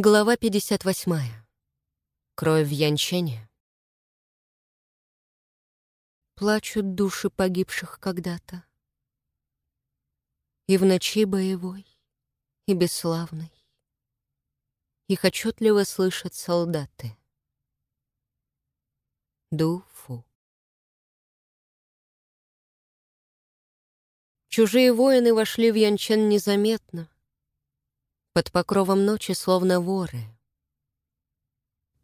Глава 58. Кровь в Янчене. Плачут души погибших когда-то. И в ночи боевой, и бесславной. Их отчетливо слышат солдаты. Дуфу. Чужие воины вошли в Янчен незаметно, под покровом ночи словно воры.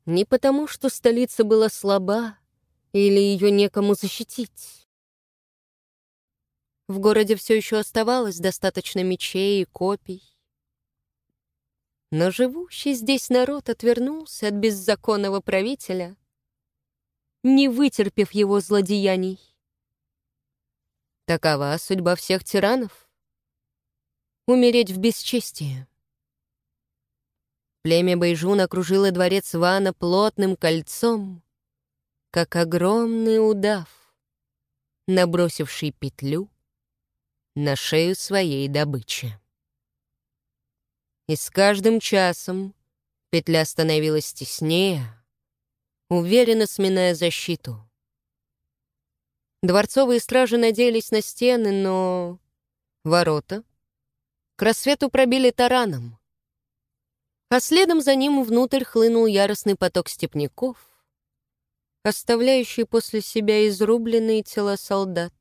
Не потому, что столица была слаба или ее некому защитить. В городе все еще оставалось достаточно мечей и копий. Но живущий здесь народ отвернулся от беззаконного правителя, не вытерпев его злодеяний. Такова судьба всех тиранов — умереть в бесчестии. Племя Байжун окружило дворец Вана плотным кольцом, как огромный удав, набросивший петлю на шею своей добычи. И с каждым часом петля становилась теснее, уверенно сминая защиту. Дворцовые стражи надеялись на стены, но ворота к рассвету пробили тараном — а следом за ним внутрь хлынул яростный поток степняков, оставляющий после себя изрубленные тела солдат,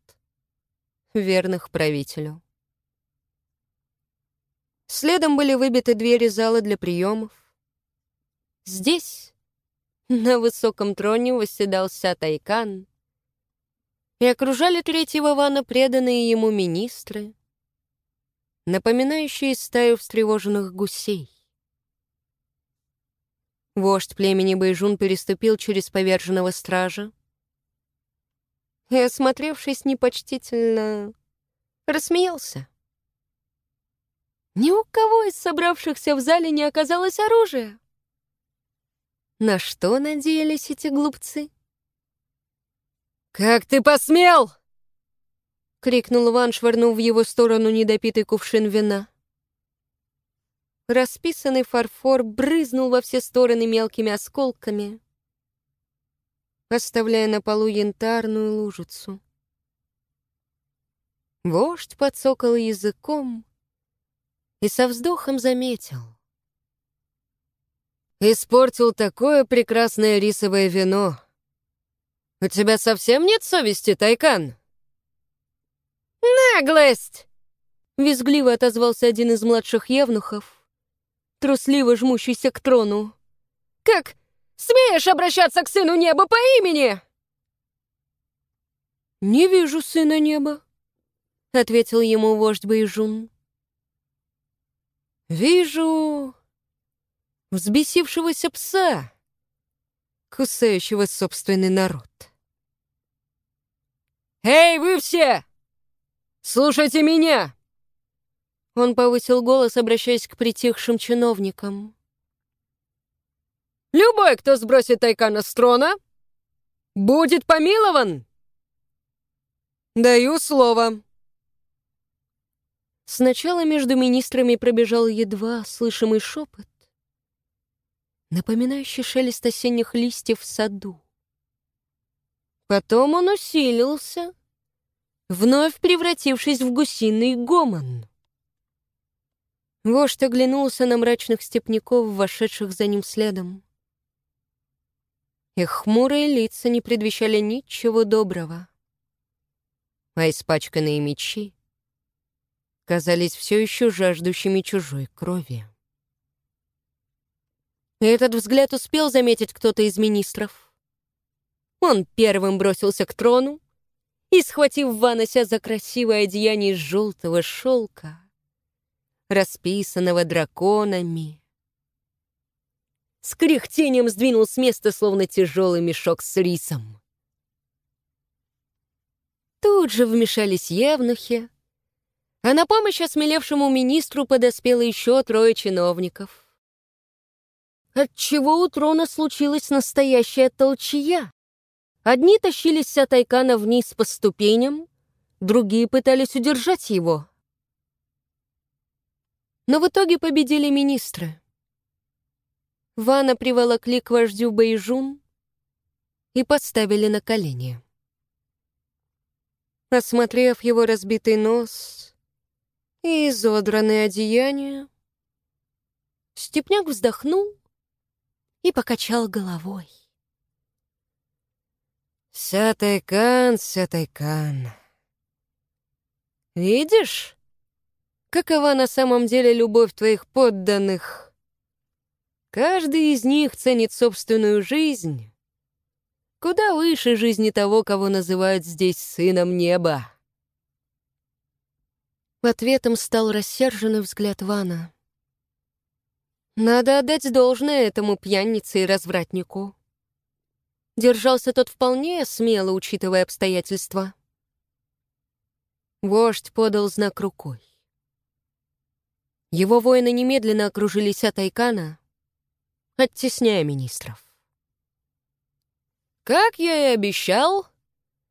верных правителю. Следом были выбиты двери зала для приемов. Здесь, на высоком троне, восседал Тайкан, и окружали третьего вана преданные ему министры, напоминающие стаю встревоженных гусей. Вождь племени Байжун переступил через поверженного стража и, осмотревшись непочтительно, рассмеялся. Ни у кого из собравшихся в зале не оказалось оружия. На что надеялись эти глупцы? «Как ты посмел!» — крикнул Ван, швырнув в его сторону недопитый кувшин вина. Расписанный фарфор брызнул во все стороны мелкими осколками, оставляя на полу янтарную лужицу. Вождь подсокал языком и со вздохом заметил. «Испортил такое прекрасное рисовое вино. У тебя совсем нет совести, Тайкан?» «Наглость!» — визгливо отозвался один из младших евнухов, трусливо жмущийся к трону. «Как смеешь обращаться к сыну неба по имени?» «Не вижу сына неба», — ответил ему вождь Бэйжун. «Вижу взбесившегося пса, кусающего собственный народ». «Эй, вы все! Слушайте меня!» Он повысил голос, обращаясь к притихшим чиновникам. «Любой, кто сбросит Тайкана с трона, будет помилован!» «Даю слово!» Сначала между министрами пробежал едва слышимый шепот, напоминающий шелест осенних листьев в саду. Потом он усилился, вновь превратившись в гусиный гомон. Вождь оглянулся на мрачных степняков, вошедших за ним следом. Их хмурые лица не предвещали ничего доброго. А испачканные мечи казались все еще жаждущими чужой крови. Этот взгляд успел заметить кто-то из министров. Он первым бросился к трону и, схватив Ванося за красивое одеяние из желтого шелка, расписанного драконами. С кряхтением сдвинул с места, словно тяжелый мешок с рисом. Тут же вмешались евнухи, а на помощь осмелевшему министру подоспело еще трое чиновников. Отчего у трона случилась настоящая толчья? Одни тащились с Тайкана вниз по ступеням, другие пытались удержать его. Но в итоге победили министры. Вана приволокли к вождю Бэйжун и поставили на колени. Осмотрев его разбитый нос и изодранные одеяния, Степняк вздохнул и покачал головой. «Сятайкан, Сятайкан, видишь, какова на самом деле любовь твоих подданных? Каждый из них ценит собственную жизнь куда выше жизни того, кого называют здесь сыном неба». Ответом стал рассерженный взгляд Вана. Надо отдать должное этому пьянице и развратнику. Держался тот вполне смело, учитывая обстоятельства. Вождь подал знак рукой. Его воины немедленно окружили Сятайкана, оттесняя министров. Как я и обещал,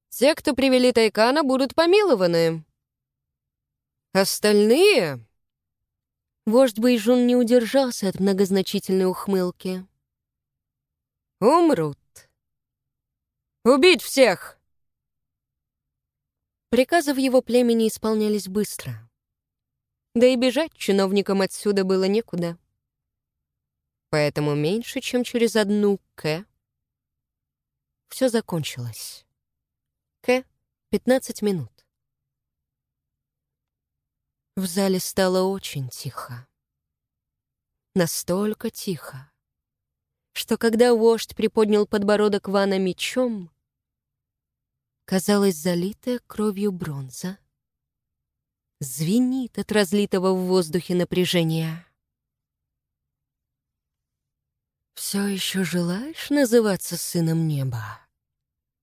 те, кто привели Тайкана, будут помилованы. Остальные... Вождь Бэйжун не удержался от многозначительной ухмылки. «Умрут. Убить всех!» Приказы в его племени исполнялись быстро. Да и бежать чиновникам отсюда было некуда. Поэтому меньше, чем через одну «К» все закончилось. К — 15 минут. В зале стало очень тихо. Настолько тихо, что когда вождь приподнял подбородок Вана мечом, казалось, залитая кровью бронза звенит от разлитого в воздухе напряжения. «Все еще желаешь называться сыном неба?»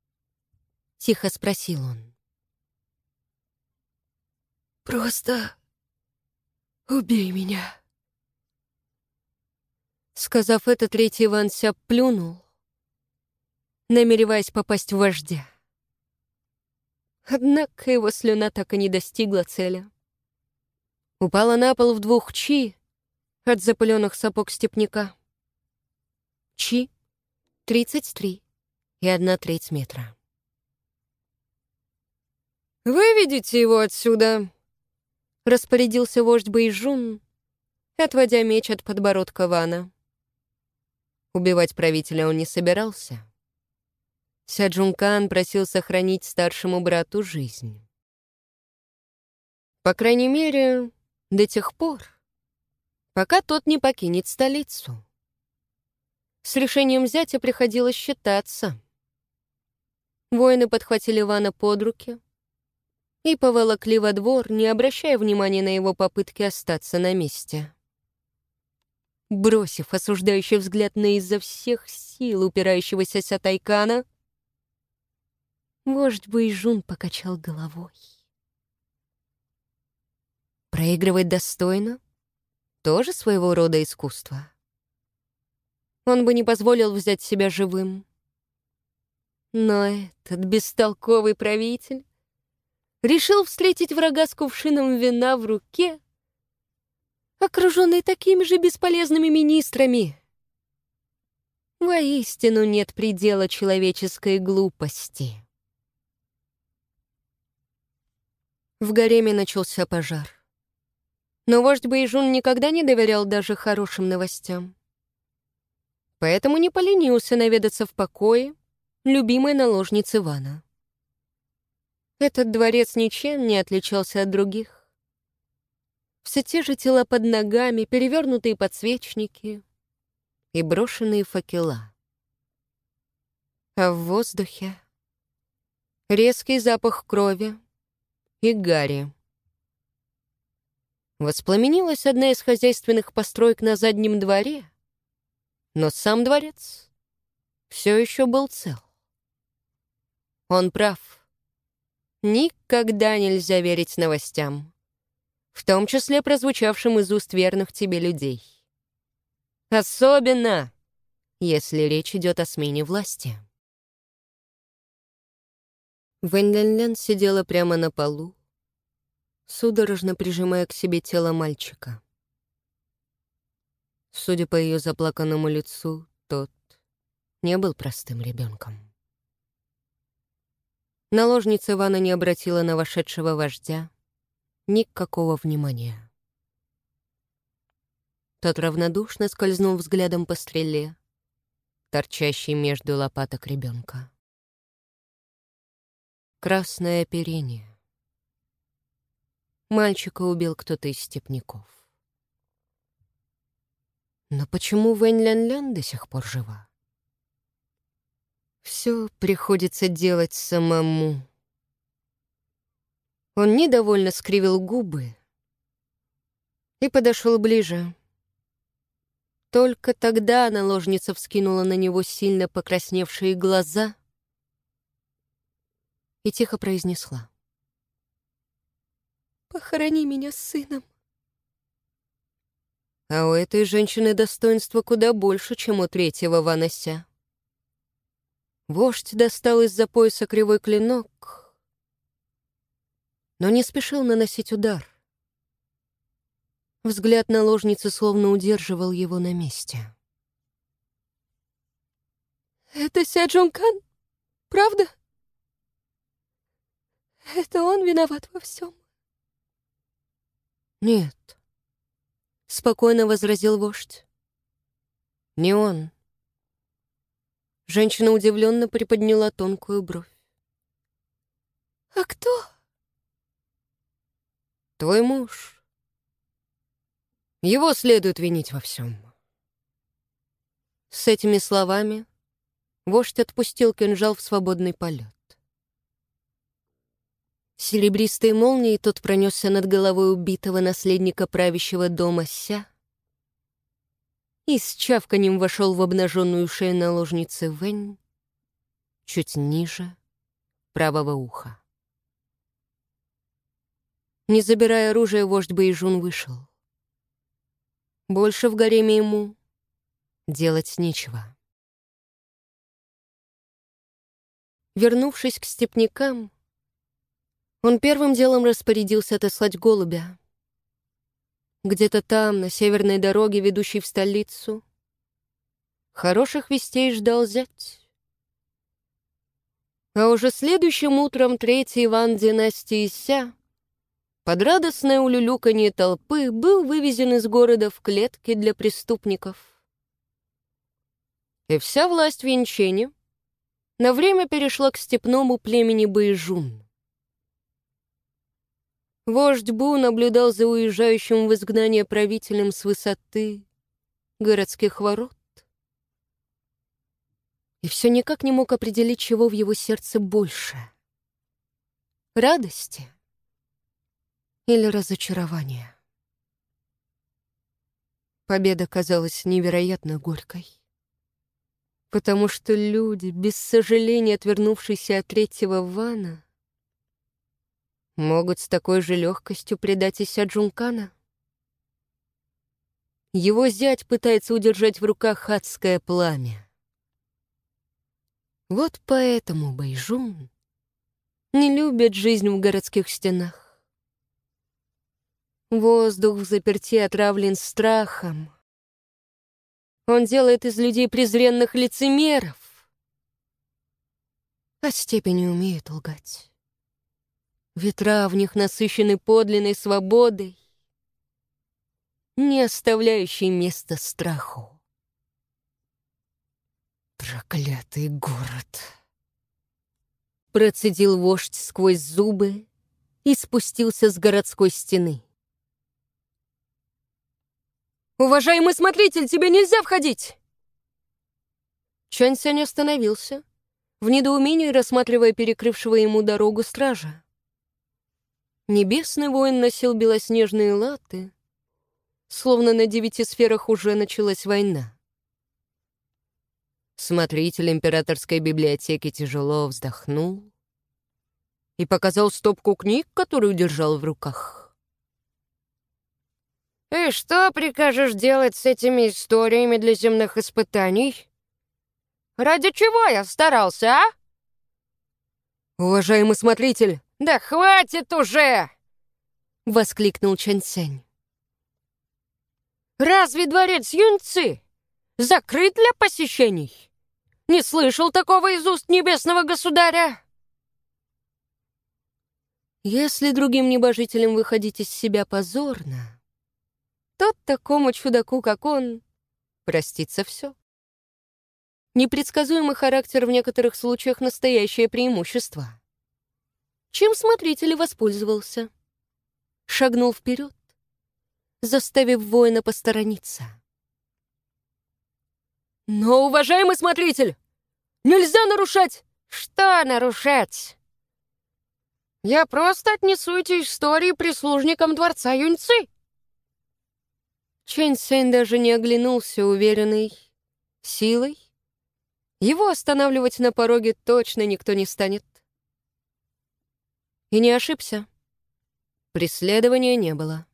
— тихо спросил он. «Просто убей меня». Сказав это, третий Иван Сяп плюнул, намереваясь попасть в вождя. Однако его слюна так и не достигла цели. Упала на пол в двух чи от запыленных сапог степняка. Чи — 33 и одна треть метра. «Выведите его отсюда!» Распорядился вождь Бэйжун, отводя меч от подбородка Вана. Убивать правителя он не собирался. Сяджункан просил сохранить старшему брату жизнь. По крайней мере, до тех пор, пока тот не покинет столицу. С решением зятя приходилось считаться. Воины подхватили Вана под руки — и поволокли во двор, не обращая внимания на его попытки остаться на месте. Бросив осуждающий взгляд на изо всех сил упирающегося Сятайкана, вождь Бэйжун покачал головой. Проигрывать достойно — тоже своего рода искусство. Он бы не позволил взять себя живым. Но этот бестолковый правитель решил встретить врага с кувшином вина в руке, окруженный такими же бесполезными министрами. Воистину нет предела человеческой глупости. В гареме начался пожар. Но вождь Бэйжун никогда не доверял даже хорошим новостям. Поэтому не поленился наведаться в покое любимой наложницы Вана. Этот дворец ничем не отличался от других. Все те же тела под ногами, перевернутые подсвечники и брошенные факела. А в воздухе резкий запах крови и гари. Воспламенилась одна из хозяйственных построек на заднем дворе, но сам дворец все еще был цел. Он прав. Никогда нельзя верить новостям, в том числе прозвучавшим из уст верных тебе людей. Особенно, если речь идет о смене власти. Вэньлянлян сидела прямо на полу, судорожно прижимая к себе тело мальчика. Судя по ее заплаканному лицу, тот не был простым ребенком. Наложница Ивана не обратила на вошедшего вождя никакого внимания. Тот равнодушно скользнул взглядом по стреле, торчащей между лопаток ребенка. Красное оперение. Мальчика убил кто-то из степняков. Но почему Вэнь Лян Лян до сих пор жива? Все приходится делать самому. Он недовольно скривил губы и подошел ближе. Только тогда наложница вскинула на него сильно покрасневшие глаза и тихо произнесла. «Похорони меня с сыном». А у этой женщины достоинства куда больше, чем у третьего Ванася. Вождь достал из-за пояса кривой клинок, но не спешил наносить удар. Взгляд наложницы словно удерживал его на месте. «Это Ся Джункан? Правда? Это он виноват во всем?» «Нет», — спокойно возразил вождь. «Не он». Женщина удивленно приподняла тонкую бровь. «А кто?» «Твой муж. Его следует винить во всем». С этими словами вождь отпустил кинжал в свободный полет. Серебристой молнией тот пронесся над головой убитого наследника правящего дома Ся, и с чавканем вошел в обнаженную шею наложницы Вэнь чуть ниже правого уха. Не забирая оружие, вождь Бэйжун вышел. Больше в гареме ему делать нечего. Вернувшись к степнякам, он первым делом распорядился отослать голубя. Где-то там, на северной дороге, ведущей в столицу, хороших вестей ждал зять. А уже следующим утром третий Иван династии Ся под радостное улюлюканье толпы был вывезен из города в клетки для преступников. И вся власть в Янчене на время перешла к степному племени Бэйжун. Вождь Бу наблюдал за уезжающим в изгнание правителем с высоты городских ворот. И все никак не мог определить, чего в его сердце больше. Радости или разочарования. Победа казалась невероятно горькой. Потому что люди, без сожаления отвернувшиеся от третьего вана, могут с такой же легкостью предать Ися Джункана? Его зять пытается удержать в руках адское пламя. Вот поэтому Байжун не любит жизнь в городских стенах. Воздух в заперти отравлен страхом. Он делает из людей презренных лицемеров. А степени умеют лгать. Ветра в них насыщены подлинной свободой, не оставляющей места страху. «Проклятый город!» Процедил вождь сквозь зубы и спустился с городской стены. «Уважаемый смотритель, тебе нельзя входить!» Чань Сянь остановился, в недоумении рассматривая перекрывшего ему дорогу стража. Небесный воин носил белоснежные латы, словно на девяти сферах уже началась война. Смотритель императорской библиотеки тяжело вздохнул и показал стопку книг, которую держал в руках. «И что прикажешь делать с этими историями для земных испытаний? Ради чего я старался, а?» «Уважаемый смотритель!» «Да хватит уже!» — воскликнул Чэнь Сянь. Разве дворец Юньцы закрыт для посещений? Не слышал такого из уст небесного государя. Если другим небожителям выходить из себя позорно, то такому чудаку, как он, простится все. Непредсказуемый характер в некоторых случаях — настоящее преимущество. Чем смотритель воспользовался? Шагнул вперед, заставив воина посторониться. «Но, уважаемый смотритель, нельзя нарушать!» «Что нарушать?» «Я просто отнесу эти истории прислужникам дворца Юньцы!» Чэнь Сэнь даже не оглянулся, уверенный. Силой? Его останавливать на пороге точно никто не станет. И не ошибся. Преследования не было.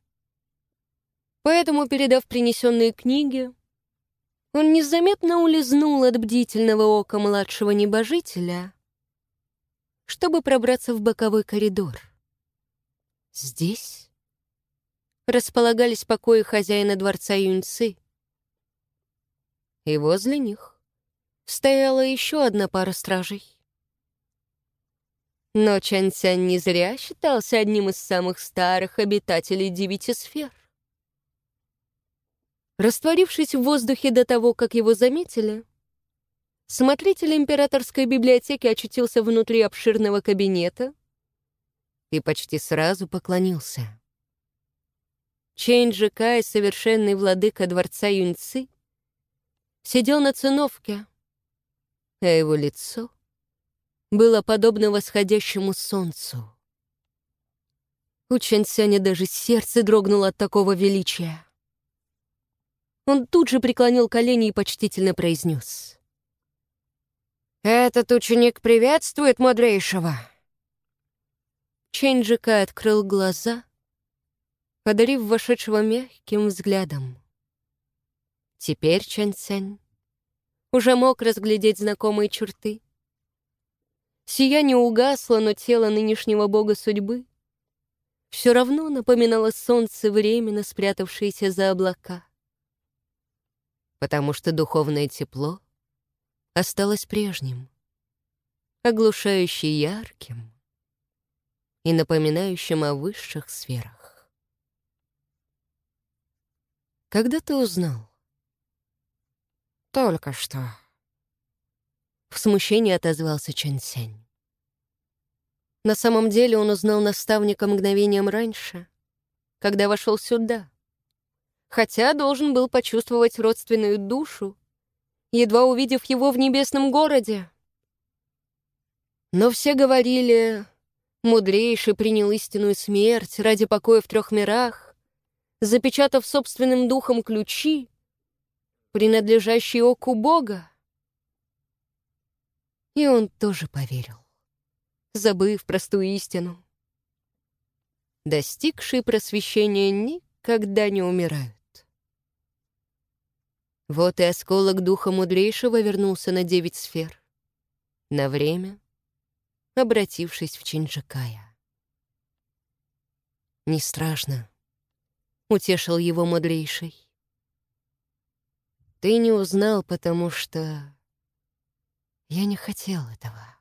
Поэтому, передав принесенные книги, он незаметно улизнул от бдительного ока младшего небожителя, чтобы пробраться в боковой коридор. Здесь располагались покои хозяина дворца Юньцы, и возле них стояла еще одна пара стражей. Но Чан Цянь не зря считался одним из самых старых обитателей девяти сфер. Растворившись в воздухе до того, как его заметили, смотритель императорской библиотеки очутился внутри обширного кабинета и почти сразу поклонился. Чэнь Джикай, совершенный владыка дворца Юньцы, сидел на циновке, а его лицо было подобно восходящему солнцу. У Чэньсяня даже сердце дрогнуло от такого величия. Он тут же преклонил колени и почтительно произнес. «Этот ученик приветствует мудрейшего!» Чэньджика открыл глаза, одарив вошедшего мягким взглядом. Теперь Чэнь Цянь уже мог разглядеть знакомые черты. Сияние угасло, но тело нынешнего бога судьбы все равно напоминало солнце, временно спрятавшееся за облака потому что духовное тепло осталось прежним, оглушающе ярким и напоминающим о высших сферах. Когда ты узнал? Только что. В смущении отозвался Чэн Сянь. На самом деле он узнал наставника мгновением раньше, когда вошел сюда — хотя должен был почувствовать родственную душу, едва увидев его в небесном городе. Но все говорили, мудрейший принял истинную смерть ради покоя в трех мирах, запечатав собственным духом ключи, принадлежащие оку Бога. И он тоже поверил, забыв простую истину. Достигшие просвещения никогда не умирают. Вот и осколок духа мудрейшего вернулся на девять сфер. На время обратившись в Чинджикая. «Не страшно», — утешил его мудрейший. «Ты не узнал, потому что я не хотел этого».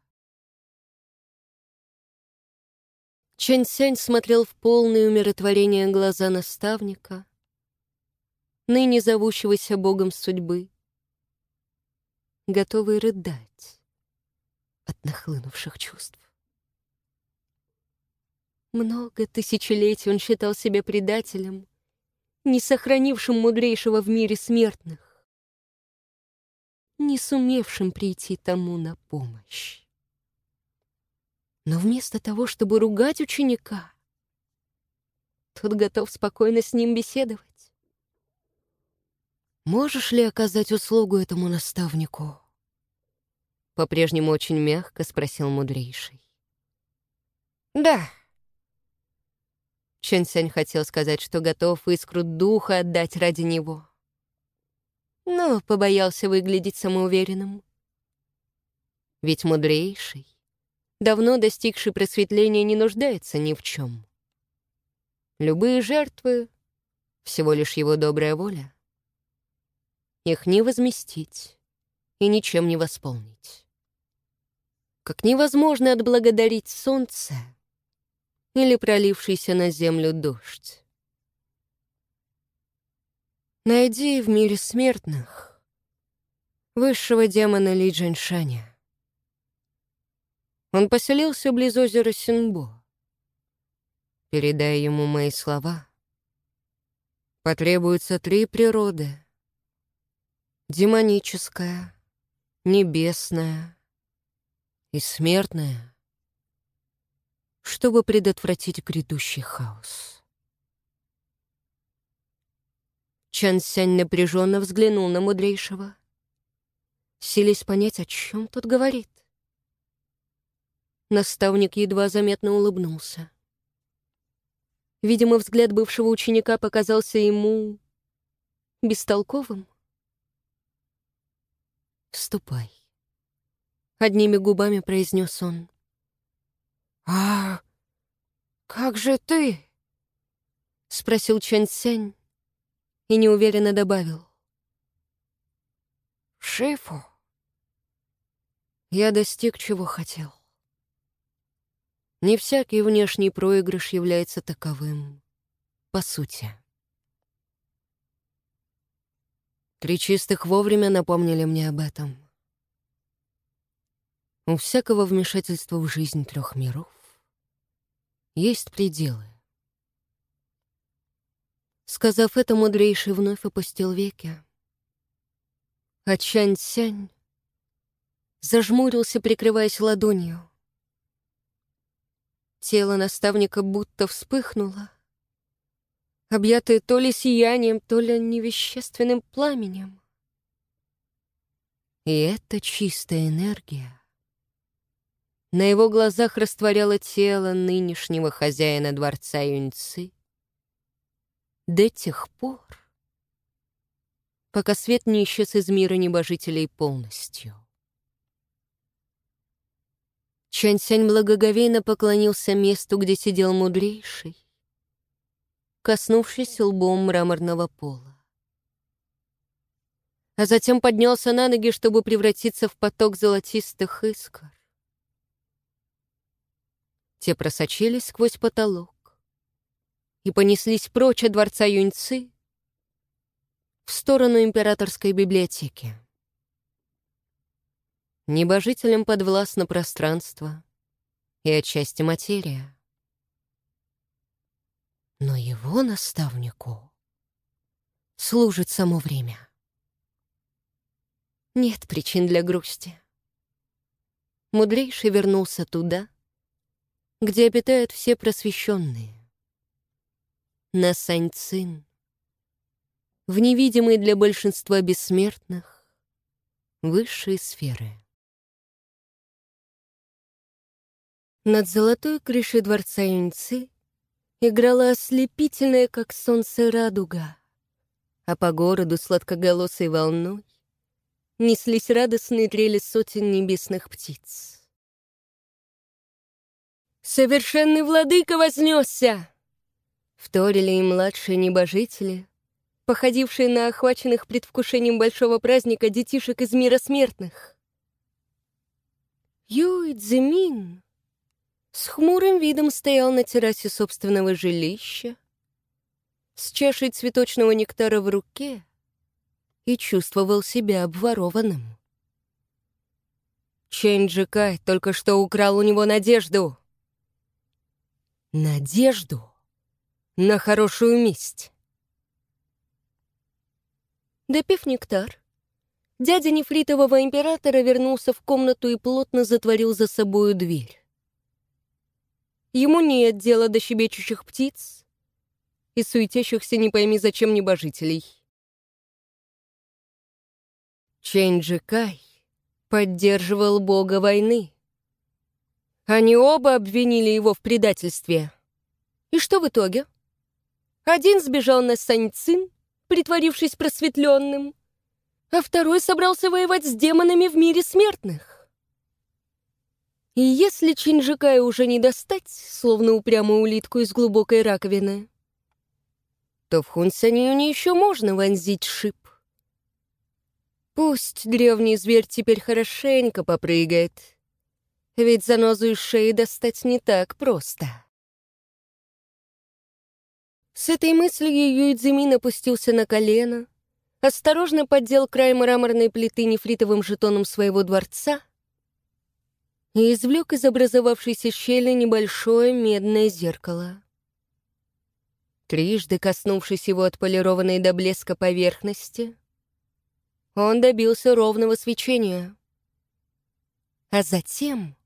Чэнь Сянь смотрел в полное умиротворение глаза наставника — ныне зовущегося богом судьбы, готовый рыдать от нахлынувших чувств. Много тысячелетий он считал себя предателем, не сохранившим мудрейшего в мире смертных, не сумевшим прийти тому на помощь. Но вместо того, чтобы ругать ученика, тот готов спокойно с ним беседовать. Можешь ли оказать услугу этому наставнику? По-прежнему очень мягко спросил мудрейший. Да. Чен Сянь хотел сказать, что готов искру духа отдать ради него. Но побоялся выглядеть самоуверенным. Ведь мудрейший, давно достигший просветления, не нуждается ни в чем. Любые жертвы — всего лишь его добрая воля. их не возместить и ничем не восполнить. Как невозможно отблагодарить солнце или пролившийся на землю дождь. Найди в мире смертных высшего демона Ли Джаньшаня. Он поселился близ озера Синбо. Передай ему мои слова. Потребуется три природы. Демоническая, небесная и смертная, чтобы предотвратить грядущий хаос. Чан Сянь напряженно взглянул на мудрейшего, силясь понять, о чем тот говорит. Наставник едва заметно улыбнулся. Видимо, взгляд бывшего ученика показался ему бестолковым. «Ступай», — одними губами произнес он. «А как же ты?» — спросил Чан Сянь и неуверенно добавил. «Шифу?» Я достиг, чего хотел. Не всякий внешний проигрыш является таковым, по сути. Три чистых вовремя напомнили мне об этом. У всякого вмешательства в жизнь трех миров есть пределы. Сказав это, мудрейший вновь опустил веки. А Чань-Сянь зажмурился, прикрываясь ладонью. Тело наставника будто вспыхнуло, объятое то ли сиянием, то ли невещественным пламенем. И эта чистая энергия на его глазах растворяла тело нынешнего хозяина дворца Юньцы до тех пор, пока свет не исчез из мира небожителей полностью. Чансянь благоговейно поклонился месту, где сидел мудрейший, коснувшись лбом мраморного пола. А затем поднялся на ноги, чтобы превратиться в поток золотистых искр. Те просочились сквозь потолок и понеслись прочь от дворца Юньцы в сторону императорской библиотеки. Небожителям подвластно пространство и отчасти материя. Но его наставнику служит само время. Нет причин для грусти. Мудрейший вернулся туда, где обитают все просвещенные. На Саньцин, в невидимой для большинства бессмертных высшие сферы. Над золотой крышей дворца Юньцы играла ослепительная, как солнце, радуга, а по городу сладкоголосой волной неслись радостные трели сотен небесных птиц. «Совершенный владыка вознесся!» Вторили и младшие небожители, походившие на охваченных предвкушением большого праздника детишек из мира смертных. Юй Цзимин с хмурым видом стоял на террасе собственного жилища, с чашей цветочного нектара в руке и чувствовал себя обворованным. Чэнь только что украл у него надежду. Надежду на хорошую месть. Допив нектар, дядя нефритового императора вернулся в комнату и плотно затворил за собою дверь. Ему нет дела до щебечущих птиц и суетящихся не пойми зачем небожителей. Чэнджи Кай поддерживал бога войны. Они оба обвинили его в предательстве. И что в итоге? Один сбежал на Саньцин, притворившись просветленным, а второй собрался воевать с демонами в мире смертных. И если Чинжикая уже не достать, словно упрямую улитку из глубокой раковины, то в Хунсаньюне еще можно вонзить шип. Пусть древний зверь теперь хорошенько попрыгает, ведь занозу из шеи достать не так просто. С этой мыслью Юидзимин опустился на колено, осторожно поддел край мраморной плиты нефритовым жетоном своего дворца и извлек из образовавшейся щели небольшое медное зеркало. Трижды коснувшись его отполированной до блеска поверхности, он добился ровного свечения. А затем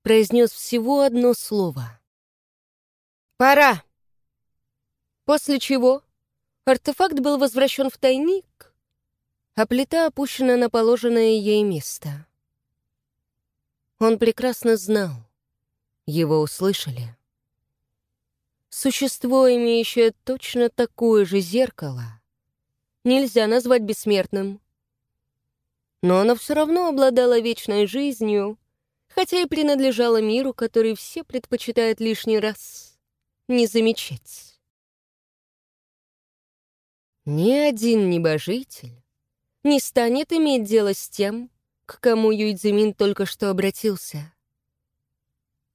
произнес всего одно слово. «Пора!» После чего артефакт был возвращен в тайник, а плита опущена на положенное ей место. Он прекрасно знал. Его услышали. Существо, имеющее точно такое же зеркало, нельзя назвать бессмертным. Но она все равно обладала вечной жизнью, хотя и принадлежала миру, который все предпочитают лишний раз не замечать. Ни один небожитель не станет иметь дело с тем, к кому Юйцзимин только что обратился.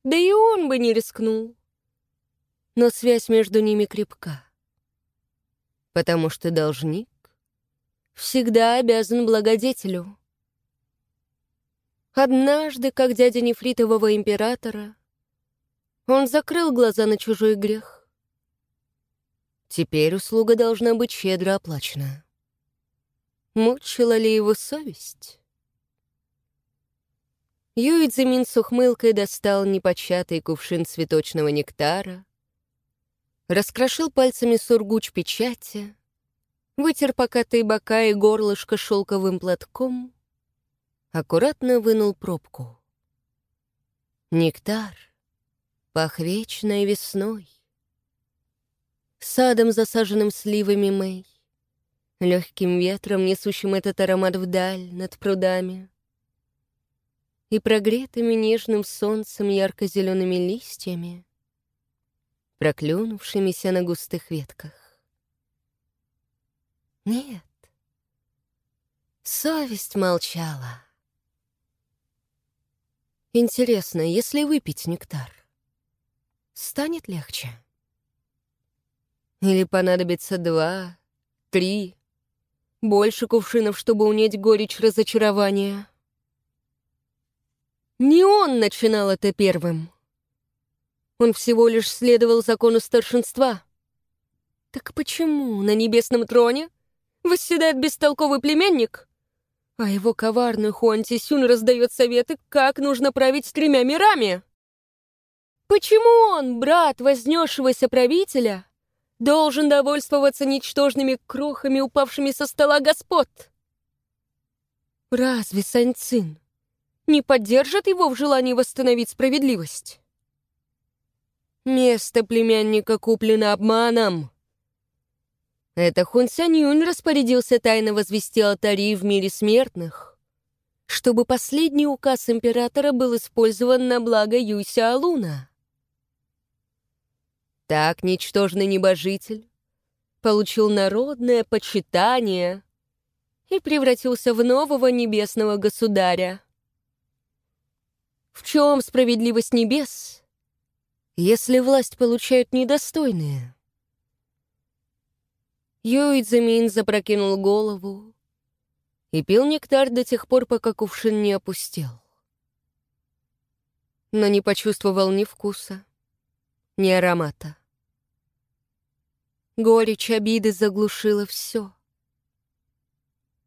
Да и он бы не рискнул. Но связь между ними крепка. Потому что должник всегда обязан благодетелю. Однажды, как дядя нефритового императора, он закрыл глаза на чужой грех. Теперь услуга должна быть щедро оплачена. Мучила ли его совесть? Юидзимин с ухмылкой достал непочатый кувшин цветочного нектара, раскрошил пальцами сургуч печати, вытер покатые бока и горлышко шелковым платком, аккуратно вынул пробку. Нектар пах вечной весной, садом, засаженным сливами Мэй, легким ветром, несущим этот аромат вдаль над прудами, и прогретыми нежным солнцем ярко-зелеными листьями, проклюнувшимися на густых ветках. Нет. Совесть молчала. Интересно, если выпить нектар, станет легче? Или понадобится два, три, больше кувшинов, чтобы унять горечь разочарования? Не он начинал это первым. Он всего лишь следовал закону старшинства. Так почему на небесном троне восседает бестолковый племянник, а его коварный Хуан Тисюн раздает советы, как нужно править тремя мирами. Почему он, брат вознесшегося правителя, должен довольствоваться ничтожными крохами, упавшими со стола господ? Разве Саньцин не поддержит его в желании восстановить справедливость? Место племянника куплено обманом. Это Хун Сянь распорядился тайно возвести алтари в мире смертных, чтобы последний указ императора был использован на благо Юйся Алуна. Так ничтожный небожитель получил народное почитание и превратился в нового небесного государя. В чем справедливость небес, если власть получают недостойные? Юидзамин запрокинул голову и пил нектар до тех пор, пока кувшин не опустел. Но не почувствовал ни вкуса, ни аромата. Горечь обиды заглушила все.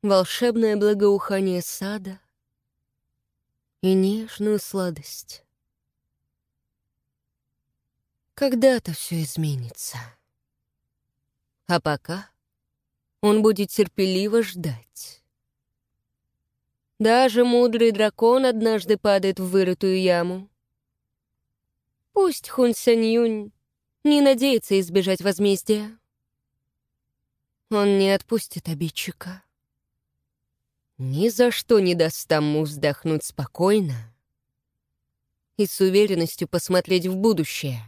Волшебное благоухание сада и нежную сладость. Когда-то все изменится. А пока он будет терпеливо ждать. Даже мудрый дракон однажды падает в вырытую яму. Пусть Хун Сянь Юнь не надеется избежать возмездия. Он не отпустит обидчика. Ни за что не даст тому вздохнуть спокойно и с уверенностью посмотреть в будущее.